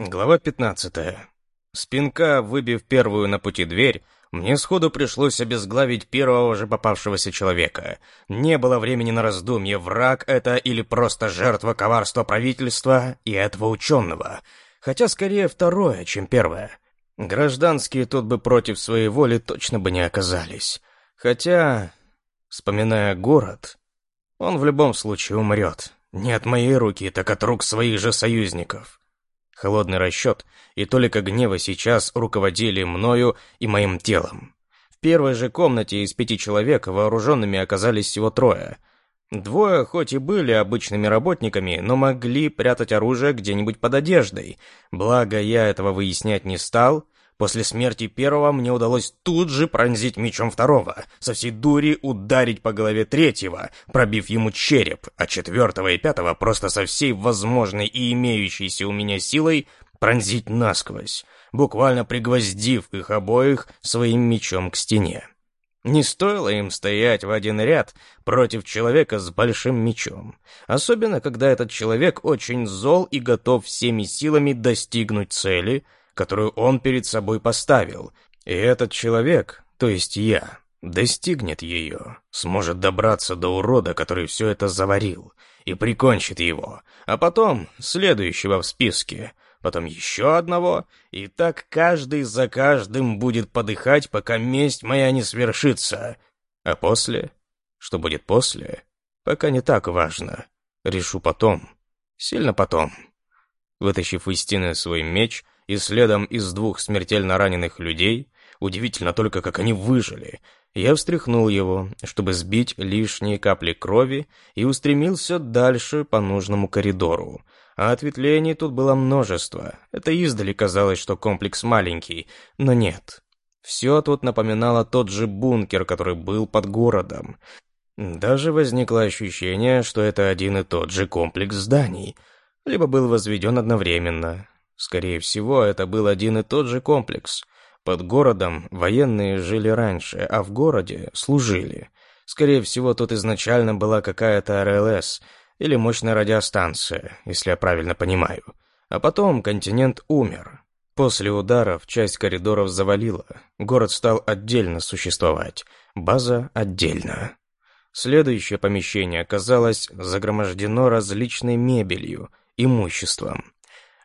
Глава 15. Спинка, выбив первую на пути дверь, мне сходу пришлось обезглавить первого же попавшегося человека. Не было времени на раздумье, враг это или просто жертва коварства правительства и этого ученого. Хотя скорее второе, чем первое. Гражданские тут бы против своей воли точно бы не оказались. Хотя, вспоминая город, он в любом случае умрет. Не от моей руки, так от рук своих же союзников. Холодный расчет и только гнева сейчас руководили мною и моим телом. В первой же комнате из пяти человек вооруженными оказались всего трое. Двое хоть и были обычными работниками, но могли прятать оружие где-нибудь под одеждой. Благо, я этого выяснять не стал, После смерти первого мне удалось тут же пронзить мечом второго, со всей дури ударить по голове третьего, пробив ему череп, а четвертого и пятого просто со всей возможной и имеющейся у меня силой пронзить насквозь, буквально пригвоздив их обоих своим мечом к стене. Не стоило им стоять в один ряд против человека с большим мечом, особенно когда этот человек очень зол и готов всеми силами достигнуть цели — которую он перед собой поставил, и этот человек, то есть я, достигнет ее, сможет добраться до урода, который все это заварил, и прикончит его, а потом следующего в списке, потом еще одного, и так каждый за каждым будет подыхать, пока месть моя не свершится. А после? Что будет после? Пока не так важно. Решу потом. Сильно потом. Вытащив из стены свой меч, и следом из двух смертельно раненых людей, удивительно только, как они выжили, я встряхнул его, чтобы сбить лишние капли крови, и устремился дальше по нужному коридору. А ответвлений тут было множество. Это издали казалось, что комплекс маленький, но нет. Все тут напоминало тот же бункер, который был под городом. Даже возникло ощущение, что это один и тот же комплекс зданий, либо был возведен одновременно, Скорее всего, это был один и тот же комплекс. Под городом военные жили раньше, а в городе служили. Скорее всего, тут изначально была какая-то РЛС или мощная радиостанция, если я правильно понимаю. А потом континент умер. После ударов часть коридоров завалила. Город стал отдельно существовать. База отдельно. Следующее помещение оказалось загромождено различной мебелью, имуществом.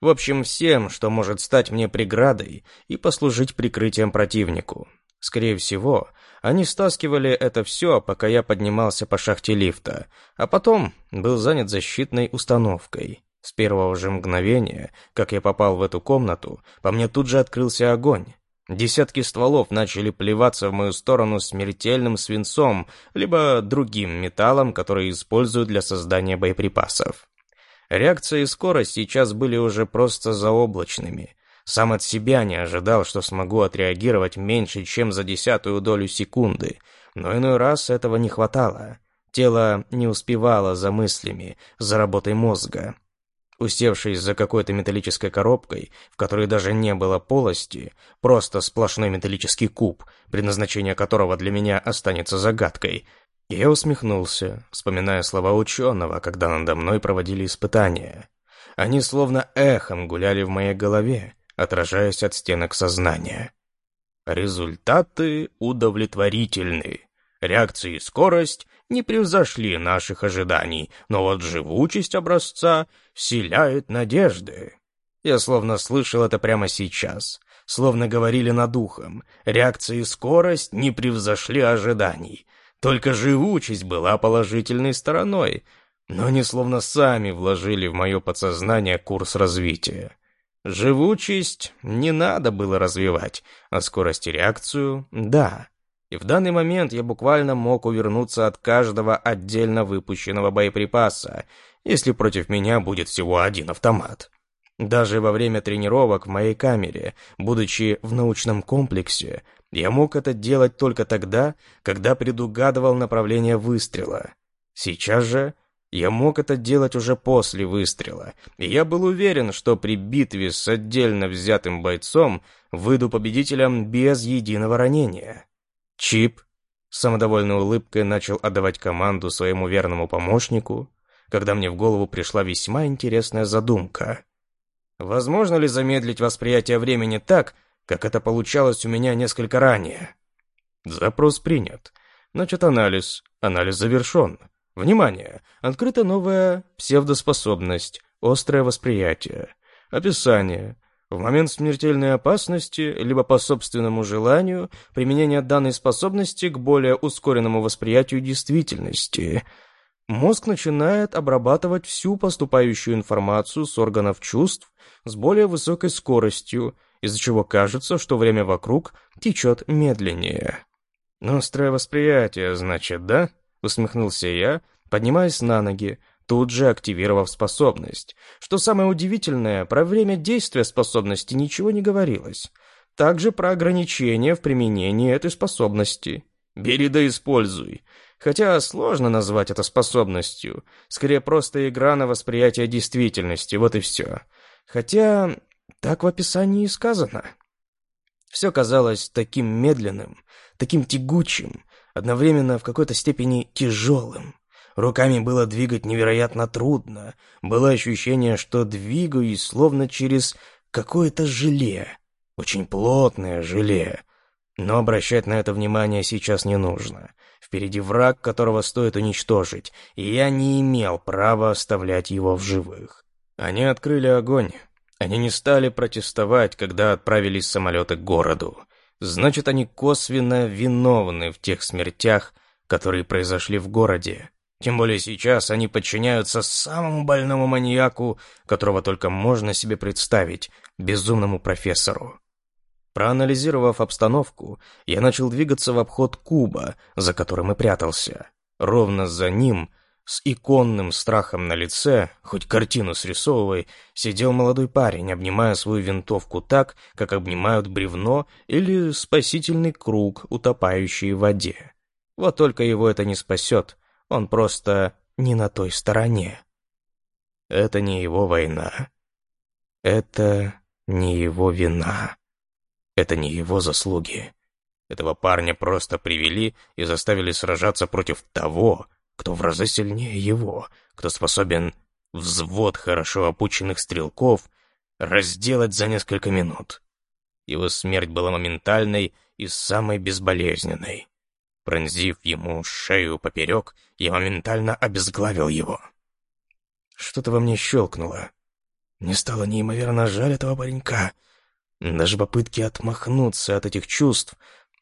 В общем, всем, что может стать мне преградой и послужить прикрытием противнику. Скорее всего, они стаскивали это все, пока я поднимался по шахте лифта, а потом был занят защитной установкой. С первого же мгновения, как я попал в эту комнату, по мне тут же открылся огонь. Десятки стволов начали плеваться в мою сторону смертельным свинцом, либо другим металлом, который используют для создания боеприпасов. Реакция и скорость сейчас были уже просто заоблачными. Сам от себя не ожидал, что смогу отреагировать меньше, чем за десятую долю секунды. Но иной раз этого не хватало. Тело не успевало за мыслями, за работой мозга. Усевшись за какой-то металлической коробкой, в которой даже не было полости, просто сплошной металлический куб, предназначение которого для меня останется загадкой, я усмехнулся, вспоминая слова ученого, когда надо мной проводили испытания. Они словно эхом гуляли в моей голове, отражаясь от стенок сознания. Результаты удовлетворительны. Реакции и скорость не превзошли наших ожиданий, но вот живучесть образца вселяет надежды. Я словно слышал это прямо сейчас, словно говорили над ухом. Реакции и скорость не превзошли ожиданий, только живучесть была положительной стороной, но они словно сами вложили в мое подсознание курс развития. Живучесть не надо было развивать, а скорость и реакцию — да. И в данный момент я буквально мог увернуться от каждого отдельно выпущенного боеприпаса, если против меня будет всего один автомат. Даже во время тренировок в моей камере, будучи в научном комплексе, я мог это делать только тогда, когда предугадывал направление выстрела. Сейчас же я мог это делать уже после выстрела, и я был уверен, что при битве с отдельно взятым бойцом выйду победителем без единого ранения. Чип с самодовольной улыбкой начал отдавать команду своему верному помощнику, когда мне в голову пришла весьма интересная задумка. Возможно ли замедлить восприятие времени так, как это получалось у меня несколько ранее? Запрос принят. Значит, анализ. Анализ завершен. Внимание! Открыта новая псевдоспособность, острое восприятие. Описание. В момент смертельной опасности, либо по собственному желанию, применение данной способности к более ускоренному восприятию действительности. Мозг начинает обрабатывать всю поступающую информацию с органов чувств с более высокой скоростью, из-за чего кажется, что время вокруг течет медленнее. «Острое восприятие, значит, да?» — усмехнулся я, поднимаясь на ноги, тут же активировав способность. Что самое удивительное, про время действия способности ничего не говорилось. Также про ограничения в применении этой способности. Бери да используй. Хотя сложно назвать это способностью. Скорее, просто игра на восприятие действительности, вот и все. Хотя, так в описании и сказано. Все казалось таким медленным, таким тягучим, одновременно в какой-то степени тяжелым. Руками было двигать невероятно трудно. Было ощущение, что двигаюсь словно через какое-то желе. Очень плотное желе. Но обращать на это внимание сейчас не нужно. Впереди враг, которого стоит уничтожить, и я не имел права оставлять его в живых. Они открыли огонь. Они не стали протестовать, когда отправились самолеты к городу. Значит, они косвенно виновны в тех смертях, которые произошли в городе. Тем более сейчас они подчиняются самому больному маньяку, которого только можно себе представить, безумному профессору. Проанализировав обстановку, я начал двигаться в обход куба, за которым и прятался. Ровно за ним, с иконным страхом на лице, хоть картину срисовывай, сидел молодой парень, обнимая свою винтовку так, как обнимают бревно или спасительный круг, утопающий в воде. Вот только его это не спасет, он просто не на той стороне. Это не его война. Это не его вина. Это не его заслуги. Этого парня просто привели и заставили сражаться против того, кто в разы сильнее его, кто способен взвод хорошо опущенных стрелков разделать за несколько минут. Его смерть была моментальной и самой безболезненной. Пронзив ему шею поперек, я моментально обезглавил его. Что-то во мне щелкнуло. Мне стало неимоверно жаль этого паренька. Даже попытки отмахнуться от этих чувств,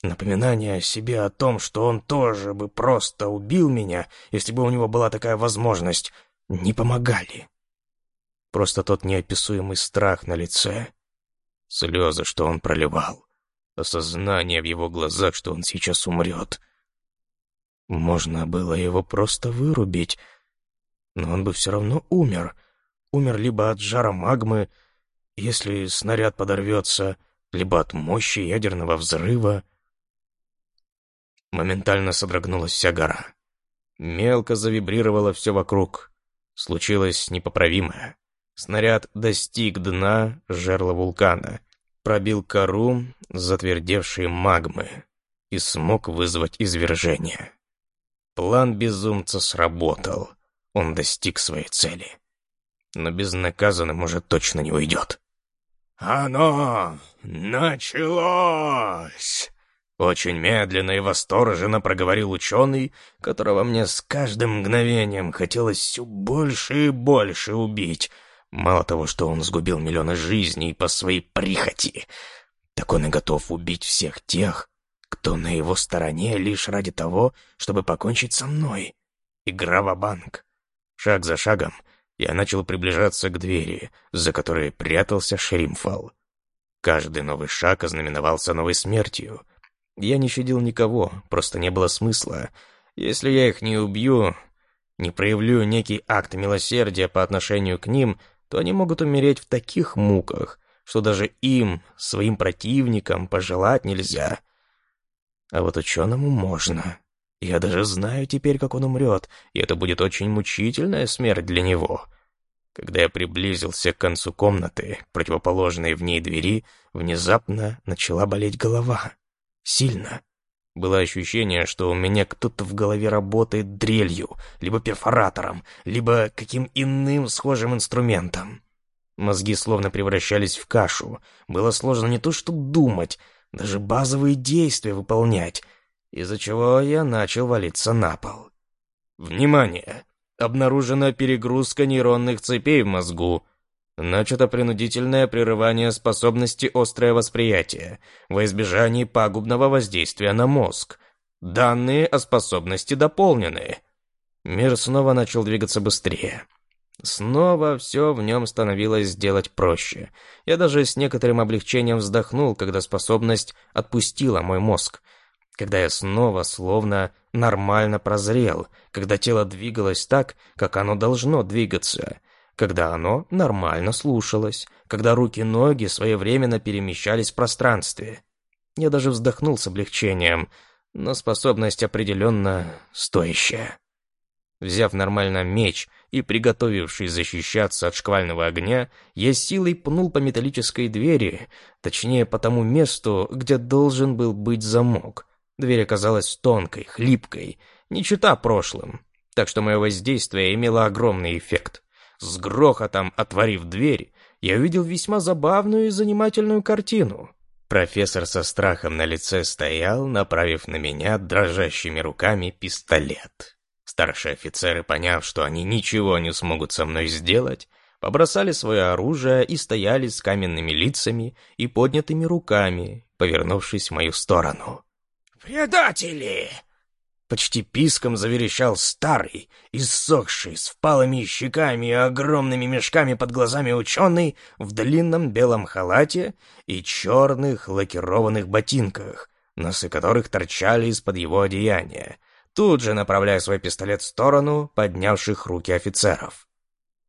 напоминание о себе о том, что он тоже бы просто убил меня, если бы у него была такая возможность, не помогали. Просто тот неописуемый страх на лице, слезы, что он проливал, осознание в его глазах, что он сейчас умрет. Можно было его просто вырубить, но он бы все равно умер. Умер либо от жара магмы, если снаряд подорвется, либо от мощи ядерного взрыва. Моментально содрогнулась вся гора. Мелко завибрировало все вокруг. Случилось непоправимое. Снаряд достиг дна жерла вулкана, пробил кору затвердевшей магмы и смог вызвать извержение. План безумца сработал. Он достиг своей цели. Но безнаказанным уже точно не уйдет. «Оно началось!» Очень медленно и восторженно проговорил ученый, которого мне с каждым мгновением хотелось все больше и больше убить. Мало того, что он сгубил миллионы жизней по своей прихоти, так он и готов убить всех тех, кто на его стороне лишь ради того, чтобы покончить со мной. Игра в банк Шаг за шагом я начал приближаться к двери, за которой прятался Шримфал. Каждый новый шаг ознаменовался новой смертью. Я не щадил никого, просто не было смысла. Если я их не убью, не проявлю некий акт милосердия по отношению к ним, то они могут умереть в таких муках, что даже им, своим противникам, пожелать нельзя. А вот ученому можно. Я даже знаю теперь, как он умрет, и это будет очень мучительная смерть для него. Когда я приблизился к концу комнаты, противоположной в ней двери, внезапно начала болеть голова. Сильно. Было ощущение, что у меня кто-то в голове работает дрелью, либо перфоратором, либо каким иным схожим инструментом. Мозги словно превращались в кашу. Было сложно не то что думать, даже базовые действия выполнять, из-за чего я начал валиться на пол. Внимание! Обнаружена перегрузка нейронных цепей в мозгу. Начато принудительное прерывание способности острое восприятие во избежание пагубного воздействия на мозг. Данные о способности дополнены. Мир снова начал двигаться быстрее. Снова все в нем становилось сделать проще. Я даже с некоторым облегчением вздохнул, когда способность отпустила мой мозг. Когда я снова словно нормально прозрел, когда тело двигалось так, как оно должно двигаться, когда оно нормально слушалось, когда руки и ноги своевременно перемещались в пространстве. Я даже вздохнул с облегчением, но способность определенно стоящая. Взяв нормально меч и приготовившись защищаться от шквального огня, я силой пнул по металлической двери, точнее по тому месту, где должен был быть замок. Дверь оказалась тонкой, хлипкой, не чита прошлым, так что мое воздействие имело огромный эффект. С грохотом отворив дверь, я увидел весьма забавную и занимательную картину. Профессор со страхом на лице стоял, направив на меня дрожащими руками пистолет. Старшие офицеры, поняв, что они ничего не смогут со мной сделать, побросали свое оружие и стояли с каменными лицами и поднятыми руками, повернувшись в мою сторону. «Предатели!» Почти писком заверещал старый, иссохший, с впалыми щеками и огромными мешками под глазами ученый в длинном белом халате и черных лакированных ботинках, носы которых торчали из-под его одеяния, тут же направляя свой пистолет в сторону поднявших руки офицеров.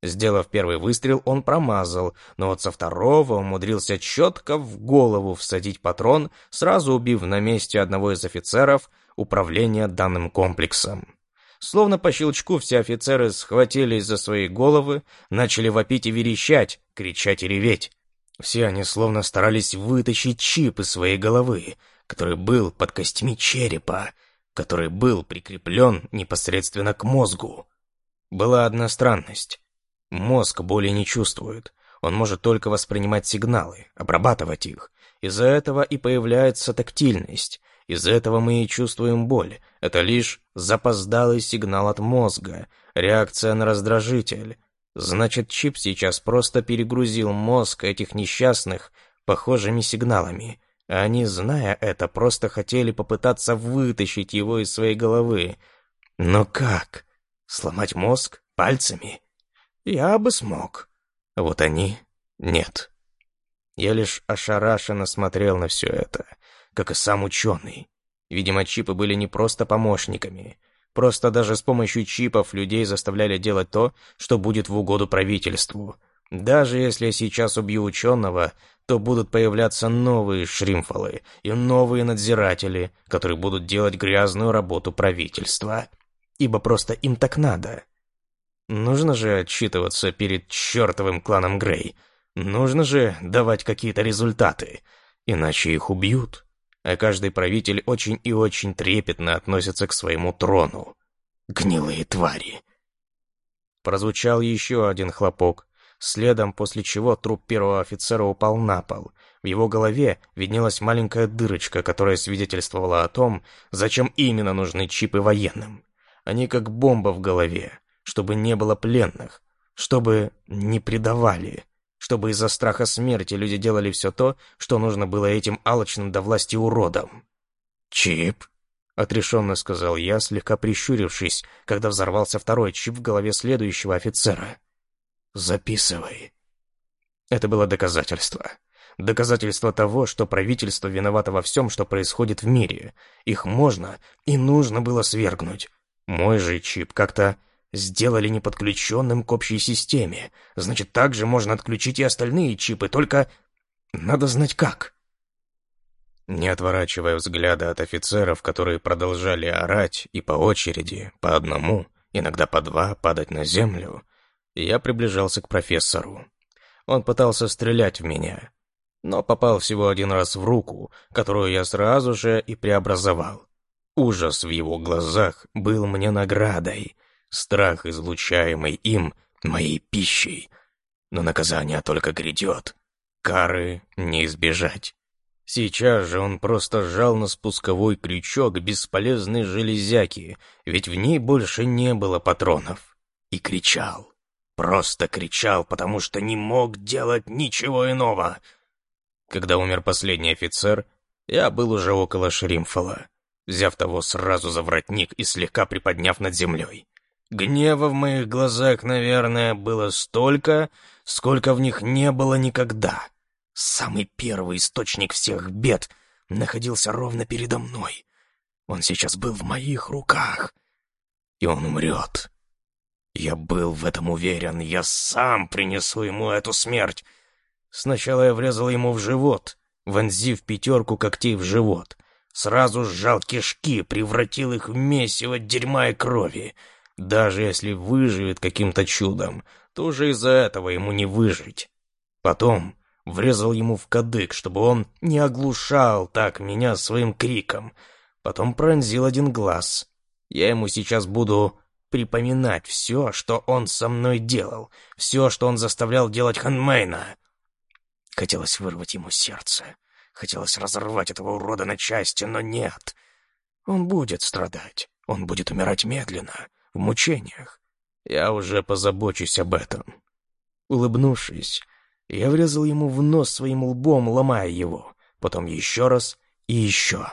Сделав первый выстрел, он промазал, но вот со второго умудрился четко в голову всадить патрон, сразу убив на месте одного из офицеров управления данным комплексом. Словно по щелчку все офицеры схватились за свои головы, начали вопить и верещать, кричать и реветь. Все они словно старались вытащить чип из своей головы, который был под костями черепа, который был прикреплен непосредственно к мозгу. Была одна странность. Мозг боли не чувствует. Он может только воспринимать сигналы, обрабатывать их. Из-за этого и появляется тактильность. Из-за этого мы и чувствуем боль. Это лишь запоздалый сигнал от мозга, реакция на раздражитель. Значит, чип сейчас просто перегрузил мозг этих несчастных похожими сигналами. Они, зная это, просто хотели попытаться вытащить его из своей головы. Но как? Сломать мозг пальцами? Я бы смог. Вот они — нет. Я лишь ошарашенно смотрел на все это, как и сам ученый. Видимо, чипы были не просто помощниками. Просто даже с помощью чипов людей заставляли делать то, что будет в угоду правительству. Даже если я сейчас убью ученого, то будут появляться новые шримфолы и новые надзиратели, которые будут делать грязную работу правительства. Ибо просто им так надо. Нужно же отчитываться перед чертовым кланом Грей. Нужно же давать какие-то результаты, иначе их убьют. А каждый правитель очень и очень трепетно относится к своему трону. Гнилые твари. Прозвучал еще один хлопок, следом после чего труп первого офицера упал на пол. В его голове виднелась маленькая дырочка, которая свидетельствовала о том, зачем именно нужны чипы военным. Они как бомба в голове, чтобы не было пленных, чтобы не предавали, чтобы из-за страха смерти люди делали все то, что нужно было этим алчным до власти уродам. «Чип?» — отрешенно сказал я, слегка прищурившись, когда взорвался второй чип в голове следующего офицера. Записывай. Это было доказательство. Доказательство того, что правительство виновато во всем, что происходит в мире. Их можно и нужно было свергнуть. Мой же чип как-то сделали неподключенным к общей системе. Значит, также можно отключить и остальные чипы, только надо знать как. Не отворачивая взгляда от офицеров, которые продолжали орать и по очереди, по одному, иногда по два, падать на землю, я приближался к профессору. Он пытался стрелять в меня, но попал всего один раз в руку, которую я сразу же и преобразовал. Ужас в его глазах был мне наградой, страх, излучаемый им, моей пищей. Но наказание только грядет. Кары не избежать. Сейчас же он просто сжал на спусковой крючок бесполезной железяки, ведь в ней больше не было патронов. И кричал. Просто кричал, потому что не мог делать ничего иного. Когда умер последний офицер, я был уже около Шримфола, взяв того сразу за воротник и слегка приподняв над землей. Гнева в моих глазах, наверное, было столько, сколько в них не было никогда. Самый первый источник всех бед находился ровно передо мной. Он сейчас был в моих руках, и он умрет. Я был в этом уверен, я сам принесу ему эту смерть. Сначала я врезал ему в живот, вонзив пятерку когтей в живот. Сразу сжал кишки, превратил их в месиво дерьма и крови. Даже если выживет каким-то чудом, то уже из-за этого ему не выжить. Потом врезал ему в кадык, чтобы он не оглушал так меня своим криком. Потом пронзил один глаз. Я ему сейчас буду припоминать все, что он со мной делал, все, что он заставлял делать Ханмейна. Хотелось вырвать ему сердце. Хотелось разорвать этого урода на части, но нет. Он будет страдать. Он будет умирать медленно, в мучениях. Я уже позабочусь об этом. Улыбнувшись, я врезал ему в нос своим лбом, ломая его. Потом еще раз и еще.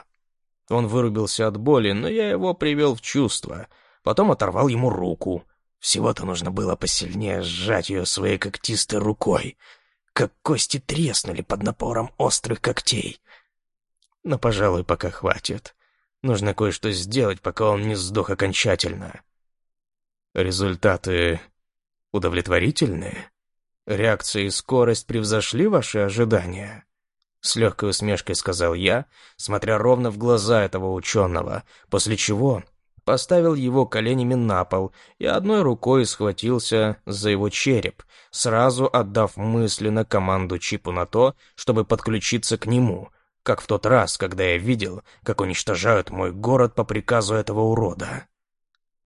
Он вырубился от боли, но я его привел в чувство. Потом оторвал ему руку. Всего-то нужно было посильнее сжать ее своей когтистой рукой, как кости треснули под напором острых когтей. Но, пожалуй, пока хватит. Нужно кое-что сделать, пока он не сдох окончательно. Результаты удовлетворительные? Реакция и скорость превзошли ваши ожидания? С легкой усмешкой сказал я, смотря ровно в глаза этого ученого, после чего поставил его коленями на пол и одной рукой схватился за его череп, сразу отдав мысленно команду чипу на то, чтобы подключиться к нему, как в тот раз, когда я видел, как уничтожают мой город по приказу этого урода.